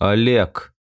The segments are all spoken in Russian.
Олег.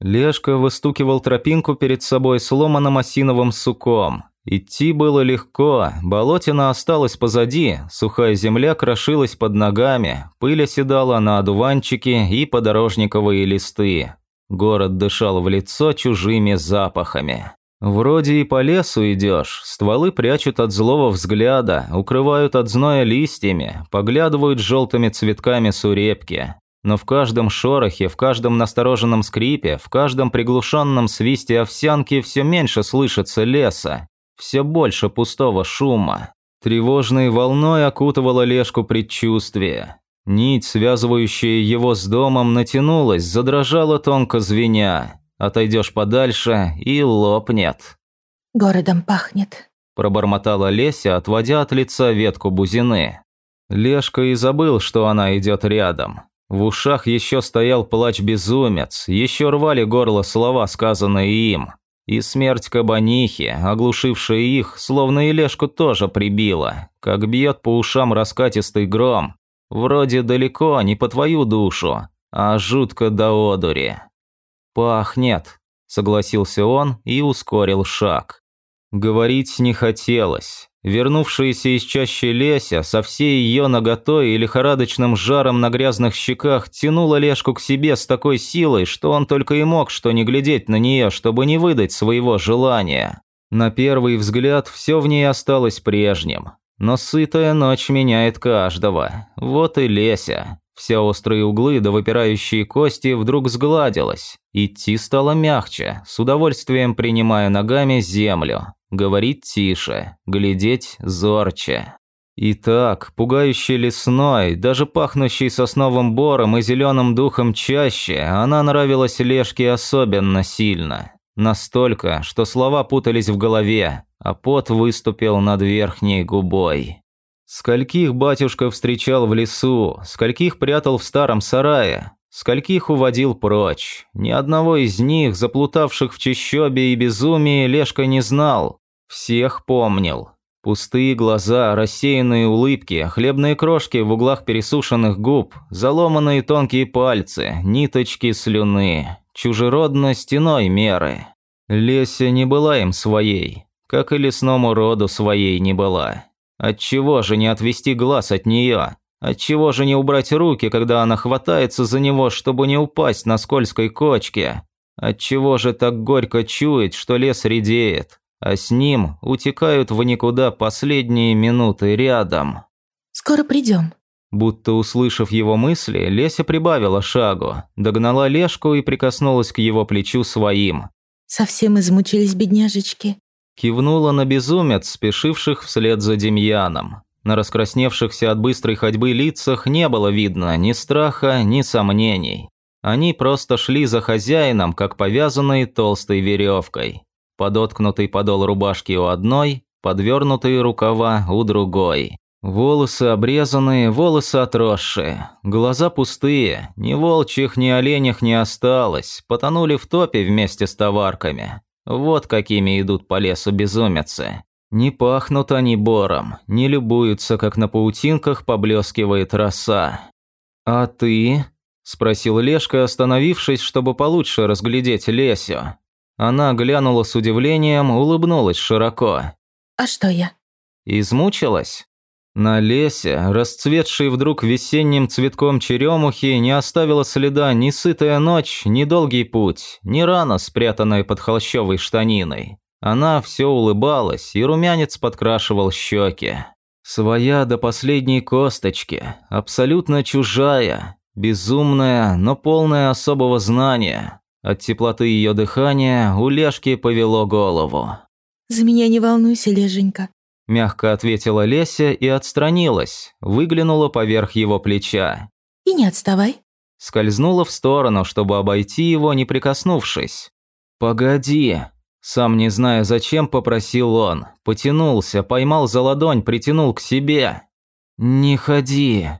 Лешка выстукивал тропинку перед собой сломанным осиновым суком. Идти было легко, болотина осталась позади, сухая земля крошилась под ногами, пыль оседала на одуванчики и подорожниковые листы. Город дышал в лицо чужими запахами. Вроде и по лесу идешь, стволы прячут от злого взгляда, укрывают от зноя листьями, поглядывают желтыми цветками сурепки. Но в каждом шорохе, в каждом настороженном скрипе, в каждом приглушенном свисте овсянки все меньше слышится леса, все больше пустого шума. Тревожной волной окутывало Лешку предчувствие. Нить, связывающая его с домом, натянулась, задрожала тонко звеня. Отойдешь подальше и лопнет. «Городом пахнет», – пробормотала Леся, отводя от лица ветку бузины. Лешка и забыл, что она идет рядом. В ушах еще стоял плач-безумец, еще рвали горло слова, сказанные им. И смерть кабанихи, оглушившая их, словно и Лешку тоже прибила, как бьет по ушам раскатистый гром. Вроде далеко, не по твою душу, а жутко до одури. «Пахнет», – согласился он и ускорил шаг. Говорить не хотелось. Вернувшаяся из чащи Леся со всей ее наготой и лихорадочным жаром на грязных щеках тянула Лешку к себе с такой силой, что он только и мог что не глядеть на нее, чтобы не выдать своего желания. На первый взгляд все в ней осталось прежним. Но сытая ночь меняет каждого. Вот и Леся. Все острые углы да выпирающие кости вдруг сгладилась. Идти стало мягче, с удовольствием принимая ногами землю. Говорить тише, глядеть зорче. И так, пугающий лесной, даже пахнущий сосновым бором и зеленым духом чаще, она нравилась Лешке особенно сильно. Настолько, что слова путались в голове, а пот выступил над верхней губой. Скольких батюшка встречал в лесу, скольких прятал в старом сарае, Скольких уводил прочь. Ни одного из них, заплутавших в чащобе и безумии, Лешка не знал. Всех помнил. Пустые глаза, рассеянные улыбки, хлебные крошки в углах пересушенных губ, заломанные тонкие пальцы, ниточки слюны, чужеродно стеной меры. Леся не была им своей, как и лесному роду своей не была. Отчего же не отвести глаз от нее? Отчего же не убрать руки, когда она хватается за него, чтобы не упасть на скользкой кочке? Отчего же так горько чует, что лес редеет, а с ним утекают в никуда последние минуты рядом? «Скоро придем». Будто услышав его мысли, Леся прибавила шагу, догнала Лешку и прикоснулась к его плечу своим. «Совсем измучились, бедняжечки?» Кивнула на безумец, спешивших вслед за Демьяном. На раскрасневшихся от быстрой ходьбы лицах не было видно ни страха, ни сомнений. Они просто шли за хозяином, как повязанные толстой веревкой. Подоткнутый подол рубашки у одной, подвернутые рукава у другой. Волосы обрезанные, волосы отросшие, глаза пустые, ни волчьих, ни оленях не осталось, потонули в топе вместе с товарками. Вот какими идут по лесу безумицы. Не пахнут они бором, не любуются, как на паутинках поблескивает роса. «А ты?» – спросил Лешка, остановившись, чтобы получше разглядеть Лесю. Она глянула с удивлением, улыбнулась широко. «А что я?» «Измучилась?» На лесе, расцветшей вдруг весенним цветком черемухи, не оставила следа ни сытая ночь, ни долгий путь, ни рана, спрятанная под холщовой штаниной. Она все улыбалась, и румянец подкрашивал щеки. Своя до последней косточки, абсолютно чужая, безумная, но полная особого знания. От теплоты ее дыхания у Лешки повело голову. «За меня не волнуйся, Леженька», – мягко ответила Леся и отстранилась, выглянула поверх его плеча. «И не отставай». Скользнула в сторону, чтобы обойти его, не прикоснувшись. «Погоди», сам не зная зачем, попросил он. Потянулся, поймал за ладонь, притянул к себе. «Не ходи».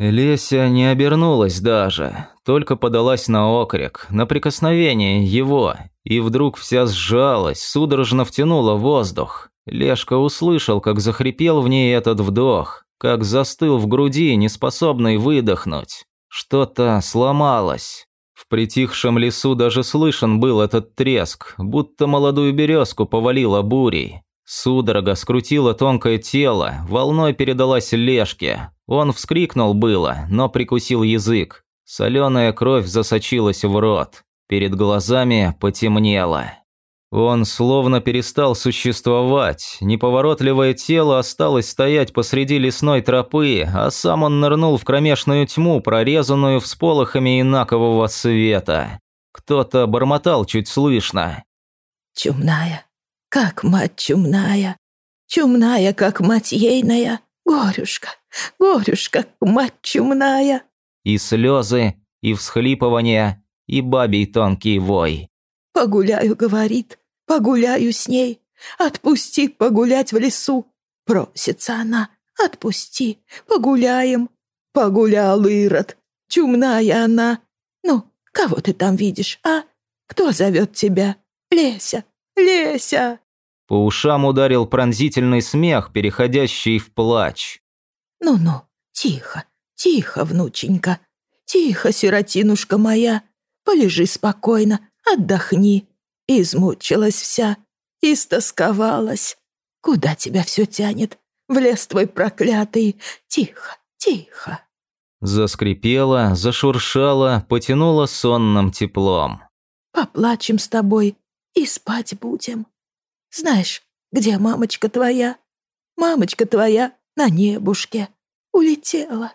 Леся не обернулась даже, только подалась на окрик, на прикосновение его, и вдруг вся сжалась, судорожно втянула воздух. Лешка услышал, как захрипел в ней этот вдох, как застыл в груди, неспособный выдохнуть. Что-то сломалось. В притихшем лесу даже слышен был этот треск, будто молодую березку повалило бурей. Судорога скрутила тонкое тело, волной передалась Лешке. Он вскрикнул было, но прикусил язык. Соленая кровь засочилась в рот. Перед глазами потемнело. Он словно перестал существовать, неповоротливое тело осталось стоять посреди лесной тропы, а сам он нырнул в кромешную тьму, прорезанную всполохами инакового света. Кто-то бормотал чуть слышно. Чумная, как мать чумная, чумная, как мать ейная, горюшка, горюшка, мать чумная. И слезы, и всхлипывания, и бабий тонкий вой. «Погуляю», — говорит, Погуляю с ней. Отпусти погулять в лесу. Просится она. Отпусти. Погуляем. Погулял Ирод. Чумная она. Ну, кого ты там видишь, а? Кто зовет тебя? Леся. Леся. По ушам ударил пронзительный смех, переходящий в плач. Ну-ну, тихо, тихо, внученька. Тихо, сиротинушка моя. Полежи спокойно, отдохни. Измучилась вся, истосковалась. Куда тебя все тянет? В лес твой проклятый. Тихо, тихо. Заскрипела, зашуршала, потянула сонным теплом. Поплачем с тобой и спать будем. Знаешь, где мамочка твоя? Мамочка твоя на небушке. Улетела.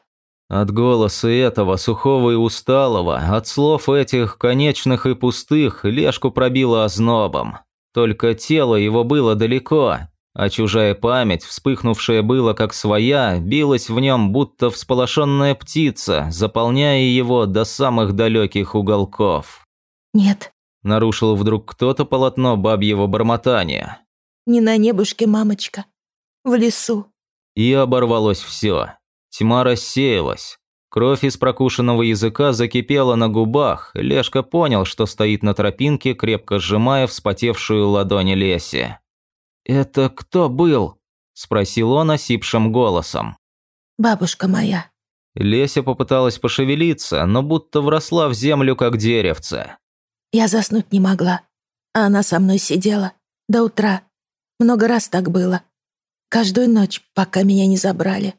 От голоса этого, сухого и усталого, от слов этих, конечных и пустых, Лешку пробило ознобом. Только тело его было далеко, а чужая память, вспыхнувшая было как своя, билась в нем, будто всполошенная птица, заполняя его до самых далеких уголков. «Нет», – нарушил вдруг кто-то полотно бабьего бормотания. «Не на небушке, мамочка, в лесу». И оборвалось все. Тьма рассеялась. Кровь из прокушенного языка закипела на губах. Лешка понял, что стоит на тропинке, крепко сжимая вспотевшую ладони Леси. «Это кто был?» – спросил он осипшим голосом. «Бабушка моя». Леся попыталась пошевелиться, но будто вросла в землю, как деревце. «Я заснуть не могла, а она со мной сидела до утра. Много раз так было. Каждую ночь, пока меня не забрали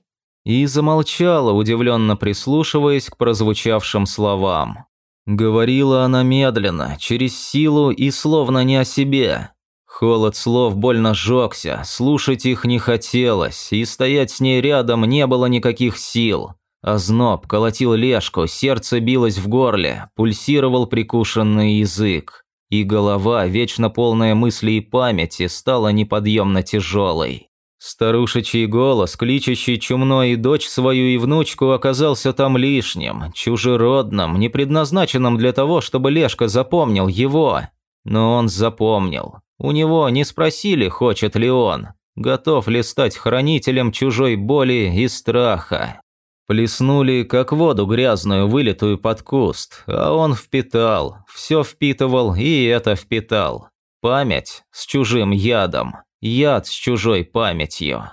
и замолчала, удивленно прислушиваясь к прозвучавшим словам. Говорила она медленно, через силу и словно не о себе. Холод слов больно жёгся, слушать их не хотелось, и стоять с ней рядом не было никаких сил. Озноб колотил лешку, сердце билось в горле, пульсировал прикушенный язык. И голова, вечно полная мыслей и памяти, стала неподъемно тяжелой. Старушечий голос, кличащий чумной и дочь свою и внучку, оказался там лишним, чужеродным, не предназначенным для того, чтобы Лешка запомнил его. Но он запомнил. У него не спросили, хочет ли он, готов ли стать хранителем чужой боли и страха. Плеснули, как воду грязную, вылитую под куст, а он впитал, все впитывал и это впитал. Память с чужим ядом. Яд с чужой памятью.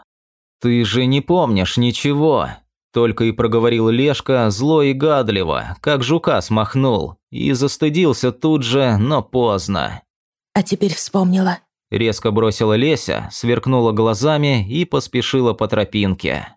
Ты же не помнишь ничего. Только и проговорил Лешка зло и гадливо, как жука смахнул, и застыдился тут же, но поздно. «А теперь вспомнила», – резко бросила Леся, сверкнула глазами и поспешила по тропинке.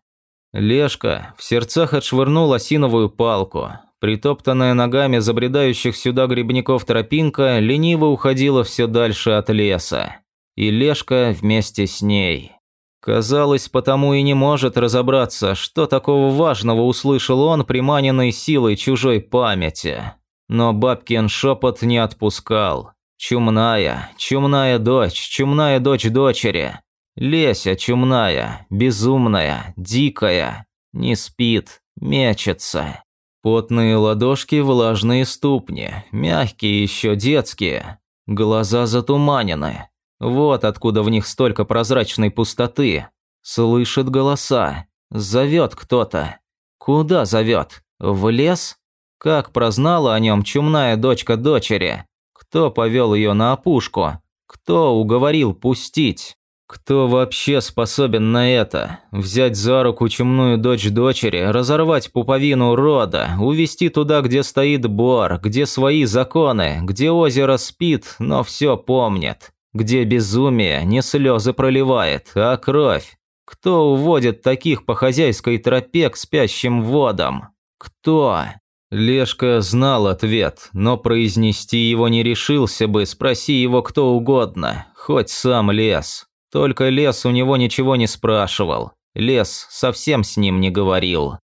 Лешка в сердцах отшвырнул осиновую палку. Притоптанная ногами забредающих сюда грибников тропинка лениво уходила все дальше от леса и Лешка вместе с ней. Казалось, потому и не может разобраться, что такого важного услышал он, приманенный силой чужой памяти. Но бабкин шепот не отпускал. Чумная, чумная дочь, чумная дочь дочери. Леся чумная, безумная, дикая. Не спит, мечется. Потные ладошки, влажные ступни, мягкие еще детские. Глаза затуманены, вот откуда в них столько прозрачной пустоты. Слышит голоса. Зовет кто-то. Куда зовет? В лес? Как прознала о нем чумная дочка дочери? Кто повел ее на опушку? Кто уговорил пустить? Кто вообще способен на это? Взять за руку чумную дочь дочери, разорвать пуповину рода, увести туда, где стоит бор, где свои законы, где озеро спит, но все помнит, где безумие не слезы проливает, а кровь. Кто уводит таких по хозяйской тропе к спящим водам? Кто? Лешка знал ответ, но произнести его не решился бы, спроси его кто угодно, хоть сам лес. Только лес у него ничего не спрашивал. Лес совсем с ним не говорил.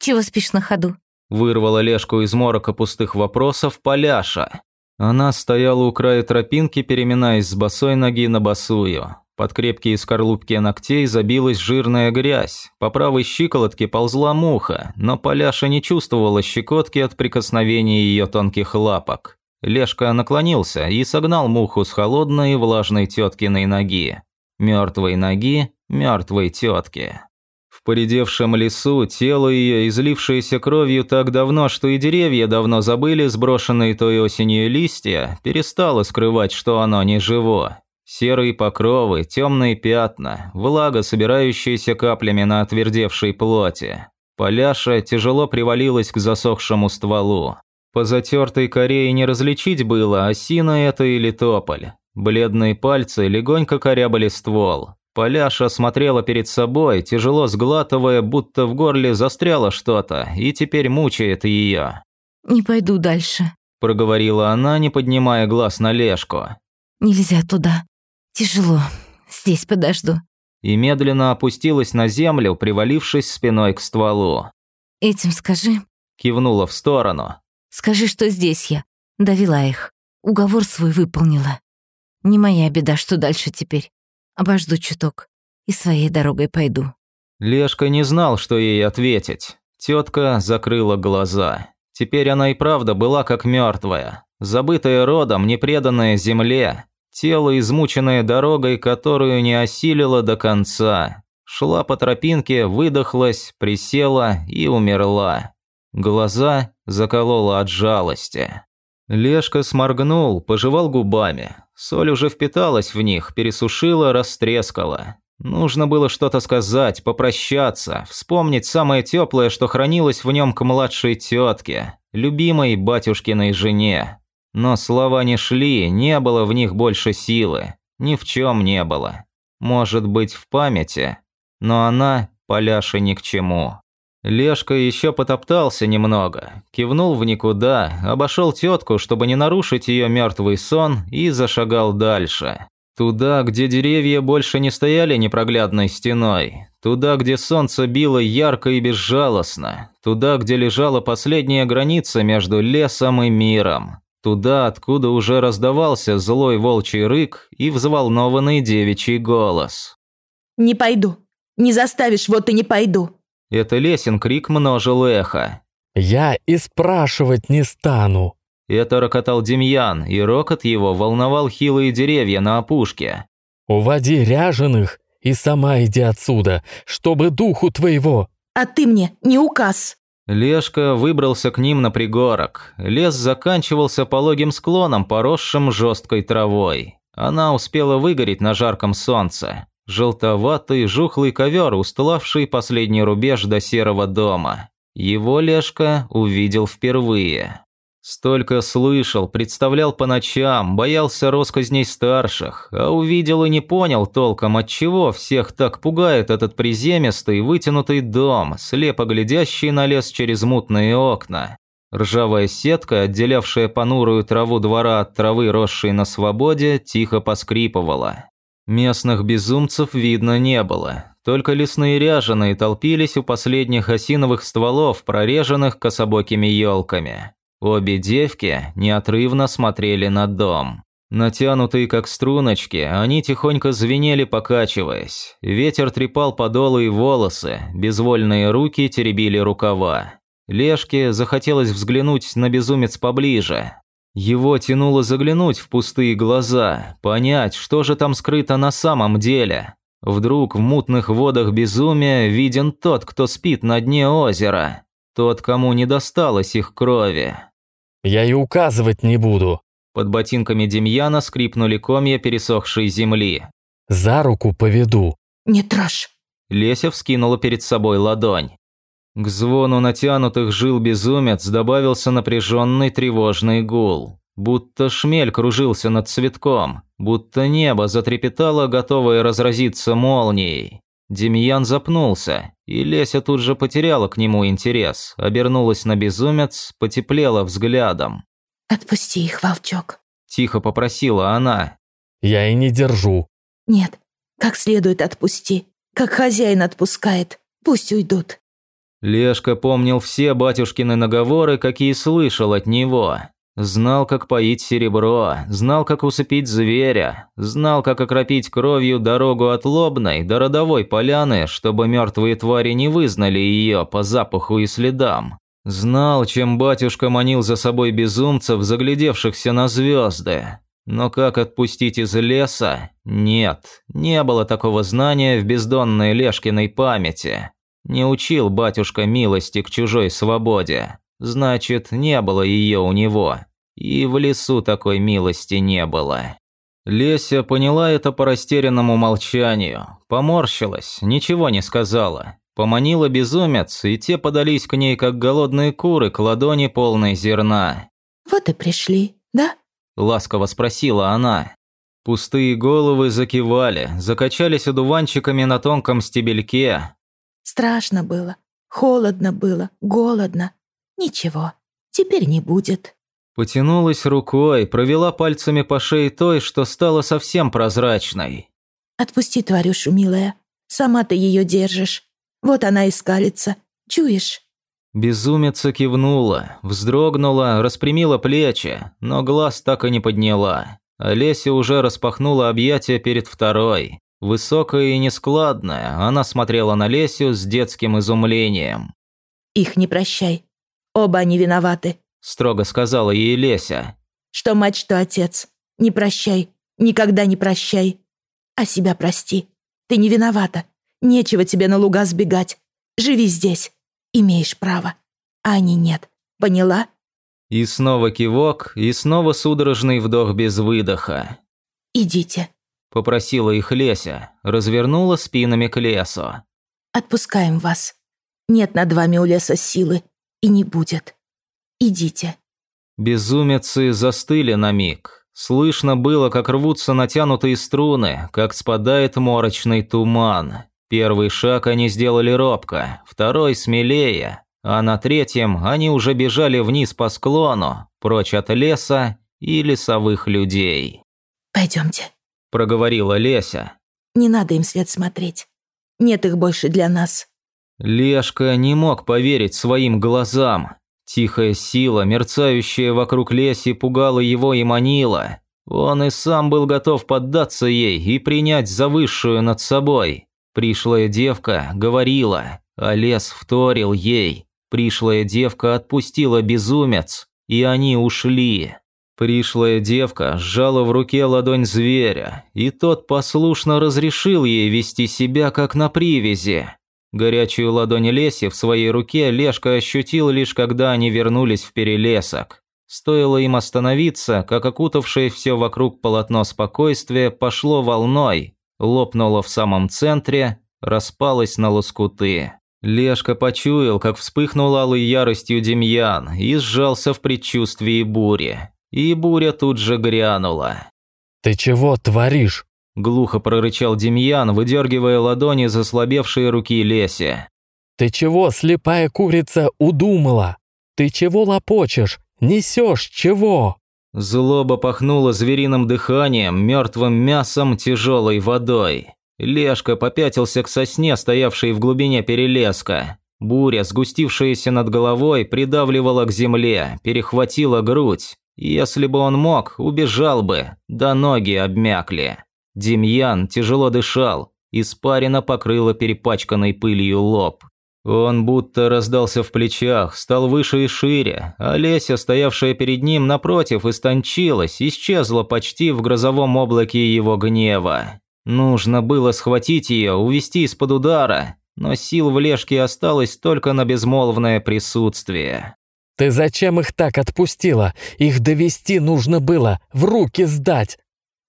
«Чего спишь на ходу?» Вырвала Лешку из морока пустых вопросов Поляша. Она стояла у края тропинки, переминаясь с босой ноги на босую. Под крепкие скорлупки ногтей забилась жирная грязь. По правой щиколотке ползла муха, но Поляша не чувствовала щекотки от прикосновения ее тонких лапок. Лешка наклонился и согнал муху с холодной и влажной теткиной ноги. Мертвой ноги, мертвой тетки. В поредевшем лесу тело ее, излившееся кровью так давно, что и деревья давно забыли сброшенные той осенью листья, перестало скрывать, что оно не живо. Серые покровы, темные пятна, влага, собирающаяся каплями на отвердевшей плоти. Поляша тяжело привалилась к засохшему стволу. По затертой коре не различить было, осина это или тополь. Бледные пальцы легонько корябали ствол. Поляша смотрела перед собой, тяжело сглатывая, будто в горле застряло что-то, и теперь мучает ее. «Не пойду дальше», – проговорила она, не поднимая глаз на Лешку. «Нельзя туда. Тяжело. Здесь подожду». И медленно опустилась на землю, привалившись спиной к стволу. «Этим скажи». Кивнула в сторону. «Скажи, что здесь я. Довела их. Уговор свой выполнила. Не моя беда, что дальше теперь. Обожду чуток и своей дорогой пойду». Лешка не знал, что ей ответить. Тетка закрыла глаза. Теперь она и правда была как мертвая, забытая родом, непреданная земле, тело, измученное дорогой, которую не осилила до конца. Шла по тропинке, выдохлась, присела и умерла. Глаза заколола от жалости. Лешка сморгнул, пожевал губами. Соль уже впиталась в них, пересушила, растрескала. Нужно было что-то сказать, попрощаться, вспомнить самое теплое, что хранилось в нем к младшей тетке, любимой батюшкиной жене. Но слова не шли, не было в них больше силы. Ни в чем не было. Может быть, в памяти. Но она, Поляша, ни к чему. Лешка еще потоптался немного, кивнул в никуда, обошел тетку, чтобы не нарушить ее мертвый сон, и зашагал дальше. Туда, где деревья больше не стояли непроглядной стеной. Туда, где солнце било ярко и безжалостно. Туда, где лежала последняя граница между лесом и миром. Туда, откуда уже раздавался злой волчий рык и взволнованный девичий голос. «Не пойду. Не заставишь, вот и не пойду. Это Лесин крик множил эхо. «Я и спрашивать не стану!» Это рокотал Демьян, и рокот его волновал хилые деревья на опушке. «Уводи ряженых и сама иди отсюда, чтобы духу твоего!» «А ты мне не указ!» Лешка выбрался к ним на пригорок. Лес заканчивался пологим склоном, поросшим жесткой травой. Она успела выгореть на жарком солнце. Желтоватый, жухлый ковер, устлавший последний рубеж до серого дома. Его Лешка увидел впервые. Столько слышал, представлял по ночам, боялся росказней старших, а увидел и не понял толком, от чего всех так пугает этот приземистый, вытянутый дом, слепо глядящий на лес через мутные окна. Ржавая сетка, отделявшая понурую траву двора от травы, росшей на свободе, тихо поскрипывала. Местных безумцев видно не было. Только лесные ряженые толпились у последних осиновых стволов, прореженных кособокими елками. Обе девки неотрывно смотрели на дом. Натянутые как струночки, они тихонько звенели, покачиваясь. Ветер трепал подолы и волосы, безвольные руки теребили рукава. Лешке захотелось взглянуть на безумец поближе, его тянуло заглянуть в пустые глаза, понять, что же там скрыто на самом деле. Вдруг в мутных водах безумия виден тот, кто спит на дне озера. Тот, кому не досталось их крови. «Я и указывать не буду». Под ботинками Демьяна скрипнули комья пересохшей земли. За руку поведу». Не трожь. Леся вскинула перед собой ладонь. К звону натянутых жил безумец добавился напряженный тревожный гул. Будто шмель кружился над цветком, будто небо затрепетало, готовое разразиться молнией. Демьян запнулся, и Леся тут же потеряла к нему интерес, обернулась на безумец, потеплела взглядом. Отпусти их, волчок. Тихо попросила она. «Я и не держу». Нет, как следует отпусти. Как хозяин отпускает. Пусть уйдут. Лешка помнил все батюшкины наговоры, какие слышал от него. Знал, как поить серебро, знал, как усыпить зверя, знал, как окропить кровью дорогу от Лобной до родовой поляны, чтобы мертвые твари не вызнали ее по запаху и следам. Знал, чем батюшка манил за собой безумцев, заглядевшихся на звезды. Но как отпустить из леса? Нет, не было такого знания в бездонной Лешкиной памяти. Не учил батюшка милости к чужой свободе. Значит, не было ее у него. И в лесу такой милости не было. Леся поняла это по растерянному молчанию, поморщилась, ничего не сказала. Поманила безумец, и те подались к ней, как голодные куры, к ладони полной зерна. Вот и пришли, да? Ласково спросила она. Пустые головы закивали, закачались одуванчиками на тонком стебельке. Страшно было, холодно было, голодно. Ничего, теперь не будет. Потянулась рукой, провела пальцами по шее той, что стала совсем прозрачной. Отпусти тварюшу, милая. Сама ты ее держишь. Вот она и скалится. Чуешь? Безумица кивнула, вздрогнула, распрямила плечи, но глаз так и не подняла. Олеся уже распахнула объятия перед второй. Высокая и нескладная, она смотрела на Лесю с детским изумлением. Их не прощай. Оба они виноваты строго сказала ей Леся. «Что мать, что отец. Не прощай, никогда не прощай. А себя прости. Ты не виновата. Нечего тебе на луга сбегать. Живи здесь. Имеешь право. А они нет. Поняла?» И снова кивок, и снова судорожный вдох без выдоха. «Идите», – попросила их Леся, развернула спинами к лесу. «Отпускаем вас. Нет над вами у леса силы, и не будет. Идите». Безумицы застыли на миг. Слышно было, как рвутся натянутые струны, как спадает морочный туман. Первый шаг они сделали робко, второй смелее, а на третьем они уже бежали вниз по склону, прочь от леса и лесовых людей. «Пойдемте», – проговорила Леся. «Не надо им след смотреть. Нет их больше для нас». Лешка не мог поверить своим глазам. Тихая сила, мерцающая вокруг леси, пугала его и манила. Он и сам был готов поддаться ей и принять за высшую над собой. Пришлая девка говорила, а лес вторил ей. Пришлая девка отпустила безумец, и они ушли. Пришлая девка сжала в руке ладонь зверя, и тот послушно разрешил ей вести себя как на привязи. Горячую ладонь Леси в своей руке Лешка ощутил лишь когда они вернулись в перелесок. Стоило им остановиться, как окутавшее все вокруг полотно спокойствия пошло волной, лопнуло в самом центре, распалось на лоскуты. Лешка почуял, как вспыхнул алой яростью Демьян и сжался в предчувствии бури. И буря тут же грянула. «Ты чего творишь?» Глухо прорычал Демьян, выдергивая ладони заслабевшие руки Леси. «Ты чего, слепая курица, удумала? Ты чего лопочешь? Несешь чего?» Злоба пахнула звериным дыханием, мертвым мясом, тяжелой водой. Лешка попятился к сосне, стоявшей в глубине перелеска. Буря, сгустившаяся над головой, придавливала к земле, перехватила грудь. Если бы он мог, убежал бы, да ноги обмякли. Демьян тяжело дышал, испарина покрыла перепачканной пылью лоб. Он будто раздался в плечах, стал выше и шире, а Леся, стоявшая перед ним напротив, истончилась, исчезла почти в грозовом облаке его гнева. Нужно было схватить ее, увести из-под удара, но сил в Лешке осталось только на безмолвное присутствие. «Ты зачем их так отпустила? Их довести нужно было, в руки сдать!»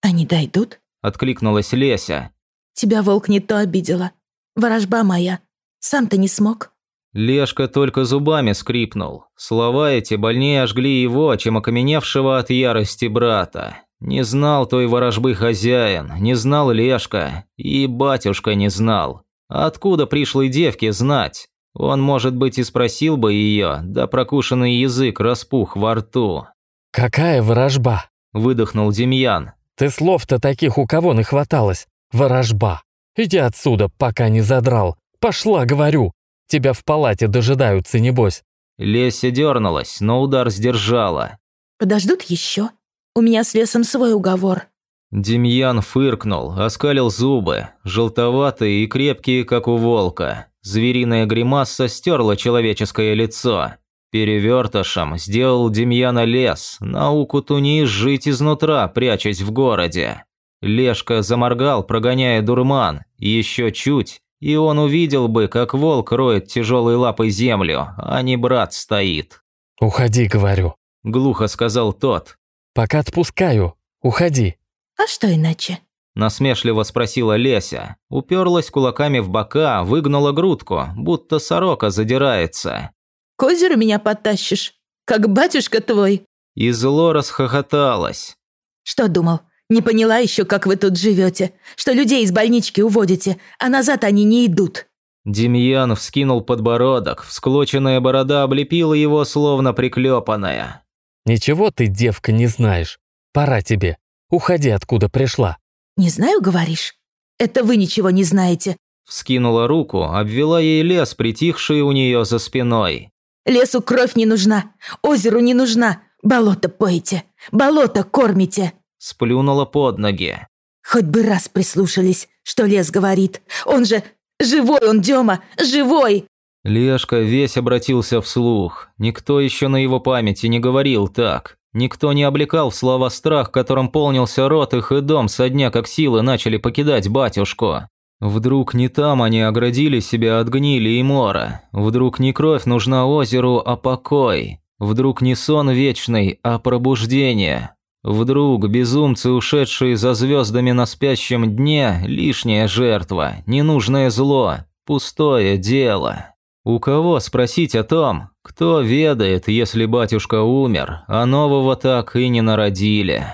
«Они дойдут?» – откликнулась Леся. «Тебя волк не то обидела. Ворожба моя. Сам ты не смог?» Лешка только зубами скрипнул. Слова эти больнее ожгли его, чем окаменевшего от ярости брата. Не знал той ворожбы хозяин, не знал Лешка, и батюшка не знал. Откуда пришлой девке знать? Он, может быть, и спросил бы ее, да прокушенный язык распух во рту. «Какая ворожба?» – выдохнул Демьян. «Ты слов-то таких у кого нахваталось? Ворожба. Иди отсюда, пока не задрал. Пошла, говорю. Тебя в палате дожидаются, небось». Леся дернулась, но удар сдержала. «Подождут еще. У меня с лесом свой уговор». Демьян фыркнул, оскалил зубы, желтоватые и крепкие, как у волка. Звериная гримаса стерла человеческое лицо. Перевертышем сделал Демьяна лес, науку-то не изжить изнутра, прячась в городе. Лешка заморгал, прогоняя дурман, еще чуть, и он увидел бы, как волк роет тяжелой лапой землю, а не брат стоит. «Уходи, говорю», – глухо сказал тот. «Пока отпускаю. Уходи». «А что иначе?» – насмешливо спросила Леся. Уперлась кулаками в бока, выгнула грудку, будто сорока задирается. «К озеру меня потащишь, как батюшка твой». И зло расхохоталась. «Что думал, не поняла еще, как вы тут живете, что людей из больнички уводите, а назад они не идут». Демьян вскинул подбородок, всклоченная борода облепила его, словно приклепанная. «Ничего ты, девка, не знаешь. Пора тебе. Уходи, откуда пришла». «Не знаю, говоришь? Это вы ничего не знаете». Вскинула руку, обвела ей лес, притихший у нее за спиной. «Лесу кровь не нужна, озеру не нужна, болото поете, болото кормите». Сплюнула под ноги. «Хоть бы раз прислушались, что лес говорит. Он же... Живой он, Дема! Живой!» Лешка весь обратился вслух. Никто еще на его памяти не говорил так. Никто не облекал в слова страх, которым полнился рот их и дом со дня, как силы начали покидать батюшку. Вдруг не там они оградили себя от гнили и мора. Вдруг не кровь нужна озеру, а покой. Вдруг не сон вечный, а пробуждение. Вдруг безумцы, ушедшие за звездами на спящем дне, лишняя жертва, ненужное зло, пустое дело. У кого спросить о том, кто ведает, если батюшка умер, а нового так и не народили?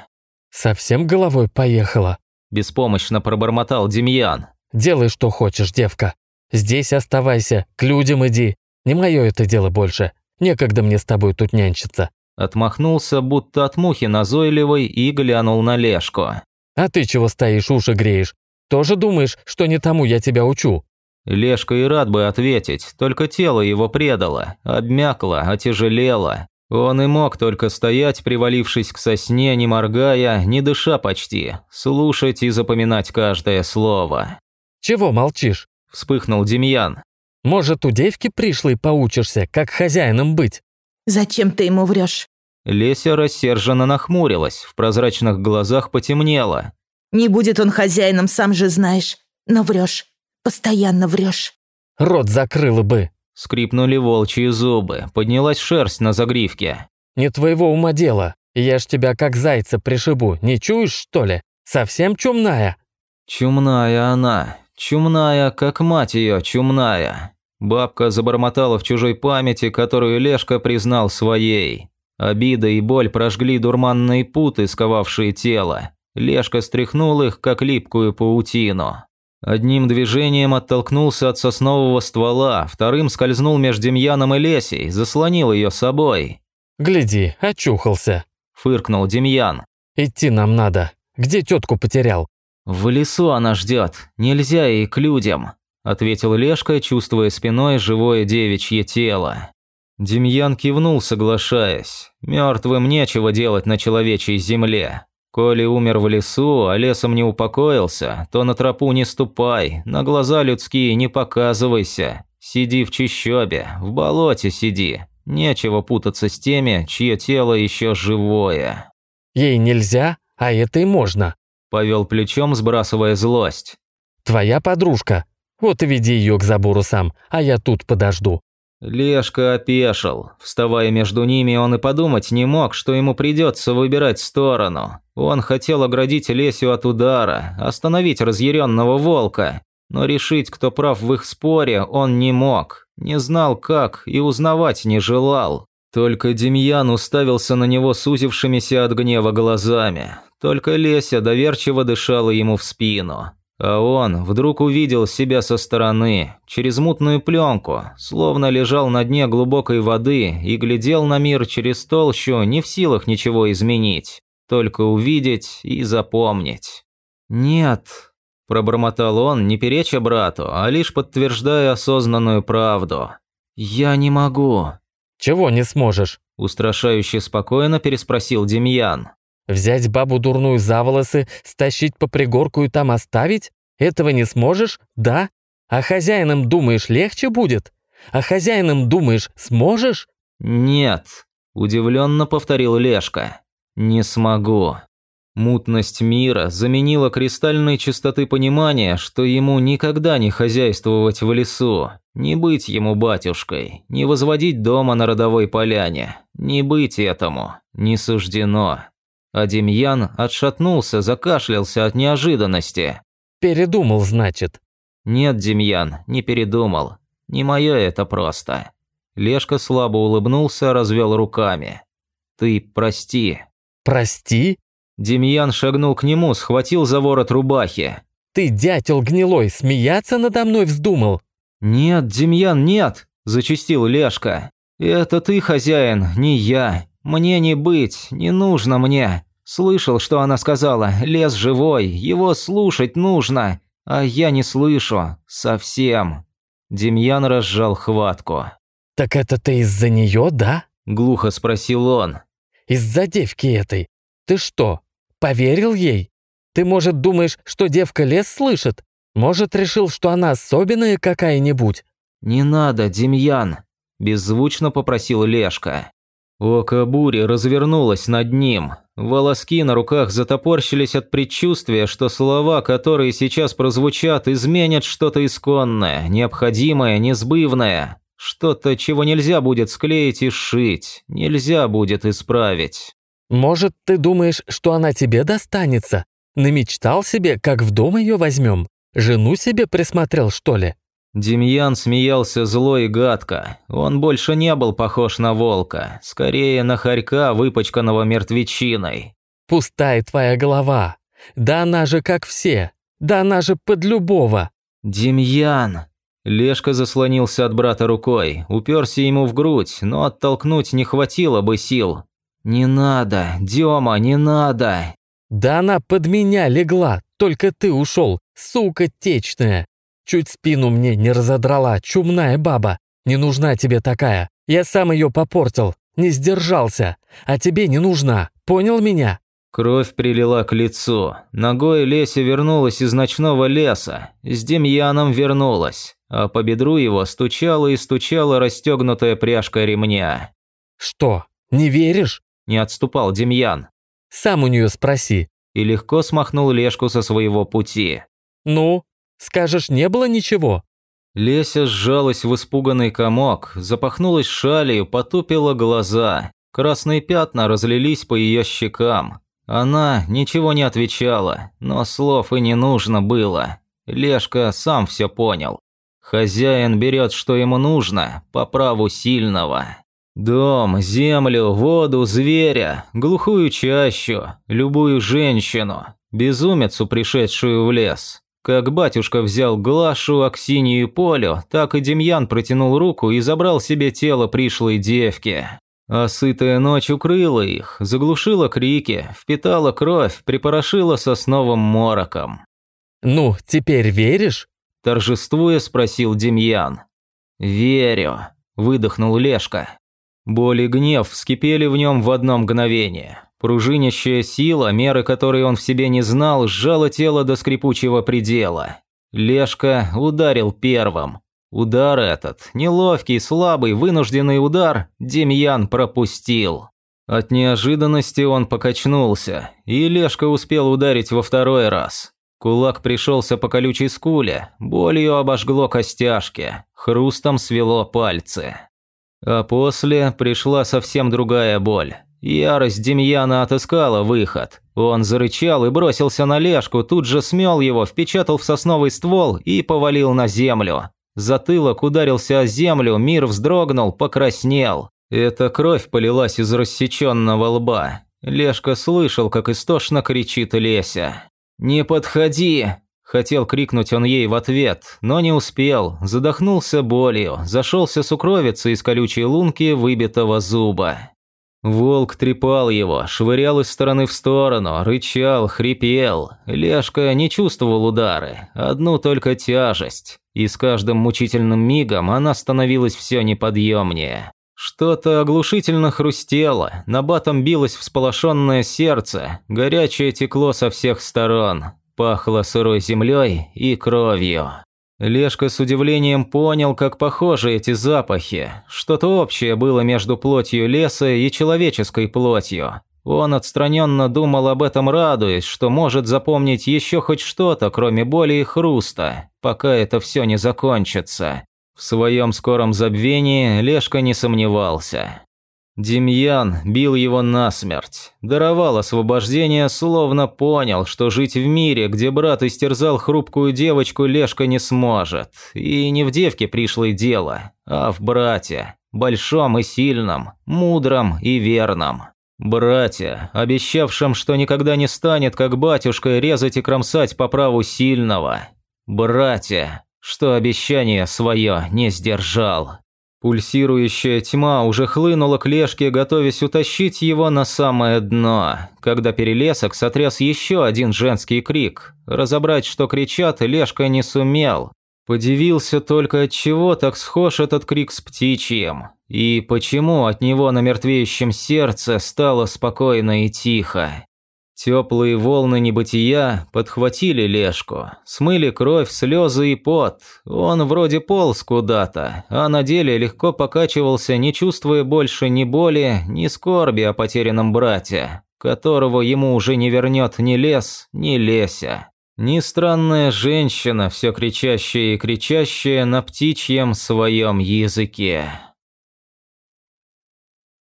«Совсем головой поехала?» – беспомощно пробормотал Демьян. «Делай, что хочешь, девка. Здесь оставайся, к людям иди. Не мое это дело больше. Некогда мне с тобой тут нянчиться. Отмахнулся, будто от мухи назойливой, и глянул на Лешку. «А ты чего стоишь, уши греешь? Тоже думаешь, что не тому я тебя учу?» Лешка и рад бы ответить, только тело его предало, обмякло, отяжелело. Он и мог только стоять, привалившись к сосне, не моргая, не дыша почти, слушать и запоминать каждое слово. «Чего молчишь?» – вспыхнул Демьян. «Может, у девки пришлой поучишься, как хозяином быть?» Зачем ты ему врешь? Леся рассерженно нахмурилась, в прозрачных глазах потемнело. Не будет он хозяином, сам же знаешь. Но врешь. Постоянно врешь. Рот закрыла бы. Скрипнули волчьи зубы, поднялась шерсть на загривке. Не твоего ума дело. Я ж тебя как зайца пришибу, не чуешь, что ли? Совсем чумная? Чумная она, чумная, как мать ее, чумная. Бабка забормотала в чужой памяти, которую Лешка признал своей. Обида и боль прожгли дурманные путы, сковавшие тело. Лешка стряхнул их, как липкую паутину. Одним движением оттолкнулся от соснового ствола, вторым скользнул между Демьяном и Лесей, заслонил ее собой. «Гляди, очухался», – фыркнул Демьян. «Идти нам надо. Где тетку потерял?» «В лесу она ждет. Нельзя ей к людям», ответил Лешка, чувствуя спиной живое девичье тело. Демьян кивнул, соглашаясь. Мертвым нечего делать на человечьей земле. Коли умер в лесу, а лесом не упокоился, то на тропу не ступай, на глаза людские не показывайся. Сиди в чищобе, в болоте сиди. Нечего путаться с теми, чье тело еще живое. Ей нельзя, а этой можно. Повел плечом, сбрасывая злость. Твоя подружка, вот и веди ее к забору сам, а я тут подожду». Лешка опешил. Вставая между ними, он и подумать не мог, что ему придется выбирать сторону. Он хотел оградить Лесю от удара, остановить разъяренного волка. Но решить, кто прав в их споре, он не мог. Не знал как и узнавать не желал. Только Демьян уставился на него сузившимися от гнева глазами. Только Леся доверчиво дышала ему в спину. А он вдруг увидел себя со стороны, через мутную пленку, словно лежал на дне глубокой воды и глядел на мир через толщу, не в силах ничего изменить, только увидеть и запомнить. «Нет», – пробормотал он, не переча брату, а лишь подтверждая осознанную правду. «Я не могу». «Чего не сможешь?» – устрашающе спокойно переспросил Демьян. Взять бабу дурную за волосы, стащить по пригорку и там оставить? Этого не сможешь? Да? А хозяином думаешь, легче будет? А хозяином думаешь, сможешь? Нет, удивленно повторил Лешка. Не смогу. Мутность мира заменила кристальной чистоты понимания, что ему никогда не хозяйствовать в лесу, не быть ему батюшкой, не возводить дома на родовой поляне, не быть этому, не суждено. А Демьян отшатнулся, закашлялся от неожиданности. «Передумал, значит?» «Нет, Демьян, не передумал. Не мое это просто». Лешка слабо улыбнулся, развел руками. «Ты прости». «Прости?» Демьян шагнул к нему, схватил за ворот рубахи. «Ты, дятел гнилой, смеяться надо мной вздумал?» «Нет, Демьян, нет!» – зачастил Лешка. «Это ты хозяин, не я. «Мне не быть, не нужно мне. Слышал, что она сказала, лес живой, его слушать нужно, а я не слышу, совсем». Демьян разжал хватку. «Так это ты из-за нее, да?» – глухо спросил он. «Из-за девки этой. Ты что, поверил ей? Ты, может, думаешь, что девка лес слышит? Может, решил, что она особенная какая-нибудь?» «Не надо, Демьян», – беззвучно попросил Лешка. Око бури развернулось над ним. Волоски на руках затопорщились от предчувствия, что слова, которые сейчас прозвучат, изменят что-то исконное, необходимое, несбывное. Что-то, чего нельзя будет склеить и сшить, нельзя будет исправить. «Может, ты думаешь, что она тебе достанется? Намечтал себе, как в дом ее возьмем? Жену себе присмотрел, что ли?» Демьян смеялся зло и гадко. Он больше не был похож на волка, скорее на хорька, выпачканного мертвечиной. «Пустая твоя голова. Да она же как все. Да она же под любого». «Демьян!» Лешка заслонился от брата рукой, уперся ему в грудь, но оттолкнуть не хватило бы сил. «Не надо, Дема, не надо!» «Да она под меня легла, только ты ушел, сука течная!» Чуть спину мне не разодрала, чумная баба. Не нужна тебе такая. Я сам ее попортил, не сдержался. А тебе не нужна. Понял меня?» Кровь прилила к лицу. Ногой Леся вернулась из ночного леса. С Демьяном вернулась. А по бедру его стучала и стучала расстегнутая пряжка ремня. «Что, не веришь?» – не отступал Демьян. «Сам у нее спроси». И легко смахнул Лешку со своего пути. «Ну, Скажешь, не было ничего?» Леся сжалась в испуганный комок, запахнулась шалью, потупила глаза. Красные пятна разлились по ее щекам. Она ничего не отвечала, но слов и не нужно было. Лешка сам все понял. Хозяин берет, что ему нужно, по праву сильного. Дом, землю, воду, зверя, глухую чащу, любую женщину, безумицу, пришедшую в лес. Как батюшка взял Глашу, Аксинию и Полю, так и Демьян протянул руку и забрал себе тело пришлой девки. А сытая ночь укрыла их, заглушила крики, впитала кровь, припорошила сосновым мороком. «Ну, теперь веришь?» – торжествуя спросил Демьян. «Верю», – выдохнул Лешка. Боль и гнев вскипели в нем в одно мгновение. Пружинящая сила, меры которой он в себе не знал, сжала тело до скрипучего предела. Лешка ударил первым. Удар этот, неловкий, слабый, вынужденный удар, Демьян пропустил. От неожиданности он покачнулся, и Лешка успел ударить во второй раз. Кулак пришелся по колючей скуле, болью обожгло костяшки, хрустом свело пальцы. А после пришла совсем другая боль. Ярость Демьяна отыскала выход. Он зарычал и бросился на Лешку, тут же смел его, впечатал в сосновый ствол и повалил на землю. Затылок ударился о землю, мир вздрогнул, покраснел. Эта кровь полилась из рассеченного лба. Лешка слышал, как истошно кричит Леся. «Не подходи!» Хотел крикнуть он ей в ответ, но не успел, задохнулся болью, зашелся сукровицей из колючей лунки выбитого зуба. Волк трепал его, швырял из стороны в сторону, рычал, хрипел. Лешка не чувствовал удары, одну только тяжесть. И с каждым мучительным мигом она становилась все неподъемнее. Что-то оглушительно хрустело, на батом билось всполошенное сердце, горячее текло со всех сторон, пахло сырой землей и кровью. Лешка с удивлением понял, как похожи эти запахи. Что-то общее было между плотью леса и человеческой плотью. Он отстраненно думал об этом, радуясь, что может запомнить еще хоть что-то, кроме боли и хруста, пока это все не закончится. В своем скором забвении Лешка не сомневался. Демьян бил его насмерть, даровал освобождение, словно понял, что жить в мире, где брат истерзал хрупкую девочку, Лешка не сможет. И не в девке пришло дело, а в брате, большом и сильном, мудром и верном. Братья, обещавшим, что никогда не станет, как батюшка, резать и кромсать по праву сильного. Братья, что обещание свое не сдержал. Пульсирующая тьма уже хлынула к Лешке, готовясь утащить его на самое дно, когда перелесок сотряс еще один женский крик. Разобрать, что кричат, Лешка не сумел. Подивился только, от чего так схож этот крик с птичьим, и почему от него на мертвеющем сердце стало спокойно и тихо. Теплые волны небытия подхватили Лешку, смыли кровь, слезы и пот. Он вроде полз куда-то, а на деле легко покачивался, не чувствуя больше ни боли, ни скорби о потерянном брате, которого ему уже не вернет ни лес, ни Леся. Ни странная женщина, все кричащая и кричащая на птичьем своем языке.